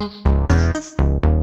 You're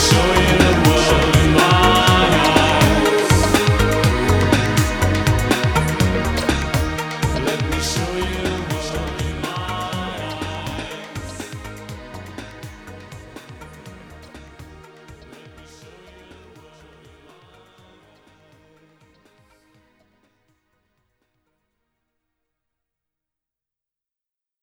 soy